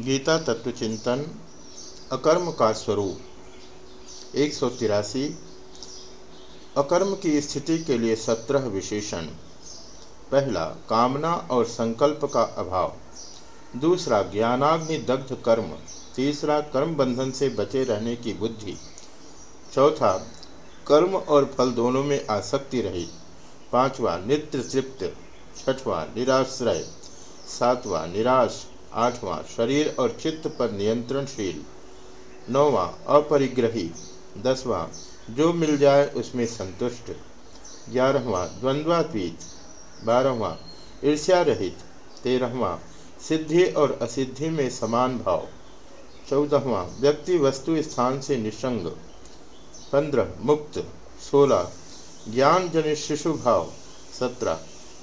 गीता तत्व चिंतन, अकर्म का स्वरूप, एक सौ तिरासी, अकर्म की स्थिति के लिए सत्रह विशेषण। पहला, कामना और संकल्प का अभाव। दूसरा, ज्ञानाग्नि दग्ध कर्म। तीसरा, कर्म बंधन से बचे रहने की बुद्धि। चौथा, कर्म और फल दोनों में आसक्ति रही। पांचवा, नित्य तृप्त। छठवां, निराश्रय। सातवां, निराश। आठवां, शरीर और चित्त पर नियंत्रणशील। नौवां, अपरिग्रही। दसवां, जो मिल जाए उसमें संतुष्ट। ग्यारहवां, द्वंद्वातीत। बारहवां, ईर्ष्या रहित। तेरहवां, सिद्धि और असिद्धि में समान भाव। चौदहवां, व्यक्ति वस्तु स्थान से निसंग। पंद्रह, मुक्त। सोलह ज्ञान जनित शिशु भाव। सत्रह,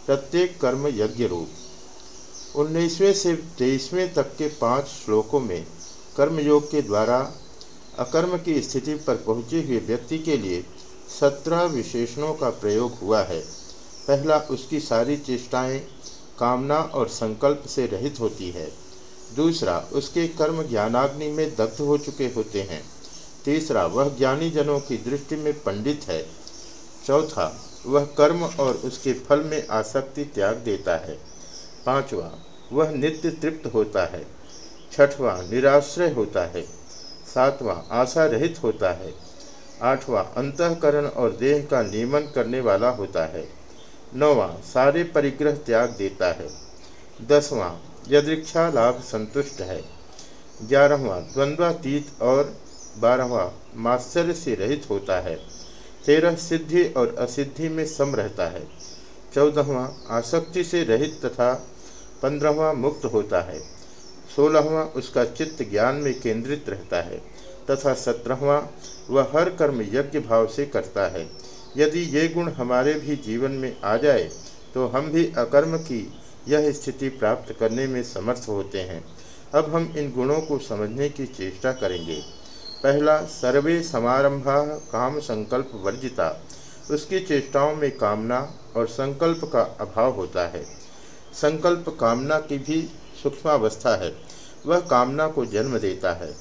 प्रत्येक कर्म यज्ञ रूप। उन्नीसवें से तेईसवें तक के पाँच श्लोकों में कर्मयोग के द्वारा अकर्म की स्थिति पर पहुँचे हुए व्यक्ति के लिए सत्रह विशेषणों का प्रयोग हुआ है। पहला, उसकी सारी चेष्टाएँ कामना और संकल्प से रहित होती है। दूसरा, उसके कर्म ज्ञानाग्नि में दग्ध हो चुके होते हैं। तीसरा, वह ज्ञानी जनों की दृष्टि में पंडित है। चौथा, वह कर्म और उसके फल में आसक्ति त्याग देता है। पांचवा, वह नित्य तृप्त होता है। छठवां, निराश्रय होता है। सातवां, आशा रहित होता है। आठवां, अंतकरण और देह का नियमन करने वाला होता है। नौवां, सारे परिग्रह त्याग देता है। दसवां यदृक्षा लाभ संतुष्ट है। ग्यारहवां, द्वंद्वातीत और बारहवां, मात्सर्य से रहित होता है। तेरह, सिद्धि और असिद्धि में सम रहता है। चौदहवां, आसक्ति से रहित तथा पंद्रहवा मुक्त होता है। सोलहवां उसका चित्त ज्ञान में केंद्रित रहता है तथा सत्रहवा वह हर कर्म यज्ञ भाव से करता है। यदि ये गुण हमारे भी जीवन में आ जाए तो हम भी अकर्म की यह स्थिति प्राप्त करने में समर्थ होते हैं। अब हम इन गुणों को समझने की चेष्टा करेंगे। पहला, सर्वे समारंभा काम संकल्प वर्जिता। उसकी चेष्टाओं में कामना और संकल्प का अभाव होता है। संकल्प कामना की भी सूक्ष्मावस्था है। वह कामना को जन्म देता है।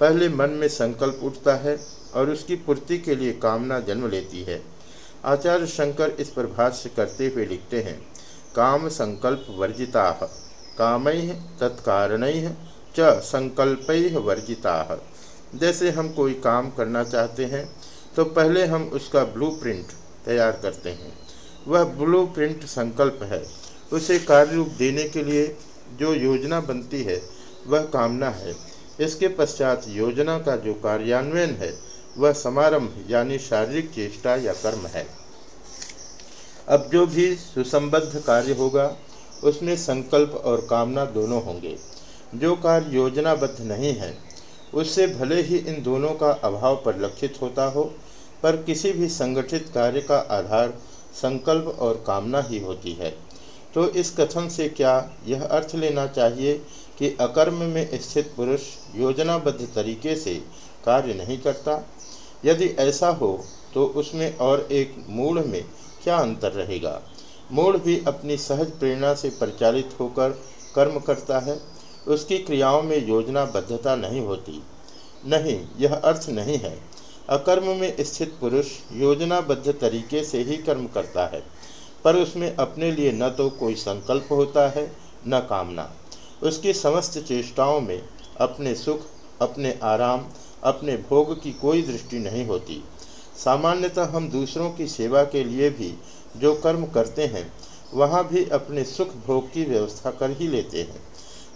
पहले मन में संकल्प उठता है और उसकी पूर्ति के लिए कामना जन्म लेती है। आचार्य शंकर इस पर भाष्य करते हुए लिखते हैं, काम संकल्प वर्जिता, काम तत्कारण च संकल्प वर्जिता। जैसे हम कोई काम करना चाहते हैं तो पहले हम उसका ब्लूप्रिंट तैयार करते हैं। वह ब्लूप्रिंट संकल्प है। उसे कार्य रूप देने के लिए जो योजना बनती है, वह कामना है। इसके पश्चात योजना का जो कार्यान्वयन है, वह समारंभ यानी शारीरिक चेष्टा या कर्म है। अब जो भी सुसंबद्ध कार्य होगा, उसमें संकल्प और कामना दोनों होंगे। जो कार्य योजनाबद्ध नहीं है, उससे भले ही इन दोनों का अभाव परिलक्षित होता हो, पर किसी भी संगठित कार्य का आधार संकल्प और कामना ही होती है। तो इस कथन से क्या यह अर्थ लेना चाहिए कि अकर्म में स्थित पुरुष योजनाबद्ध तरीके से कार्य नहीं करता? यदि ऐसा हो तो उसमें और एक मूढ़ में क्या अंतर रहेगा? मूढ़ भी अपनी सहज प्रेरणा से परिचालित होकर कर्म करता है। उसकी क्रियाओं में योजनाबद्धता नहीं होती। नहीं, यह अर्थ नहीं है। अकर्म में स्थित पुरुष योजनाबद्ध तरीके से ही कर्म करता है। पर उसमें अपने लिए न तो कोई संकल्प होता है, न कामना। उसकी समस्त चेष्टाओं में अपने सुख, अपने आराम, अपने भोग की कोई दृष्टि नहीं होती। सामान्यतः हम दूसरों की सेवा के लिए भी जो कर्म करते हैं, वहाँ भी अपने सुख भोग की व्यवस्था कर ही लेते हैं।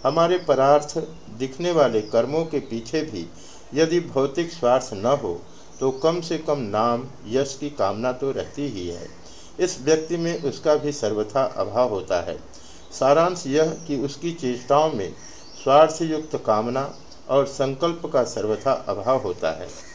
हमारे परार्थ दिखने वाले कर्मों के पीछे भी यदि भौतिक स्वार्थ न हो तो कम से कम नाम, यश की कामना तो रहती ही है। इस व्यक्ति में उसका भी सर्वथा अभाव होता है। सारांश यह कि उसकी चेष्टाओं में स्वार्थयुक्त कामना और संकल्प का सर्वथा अभाव होता है।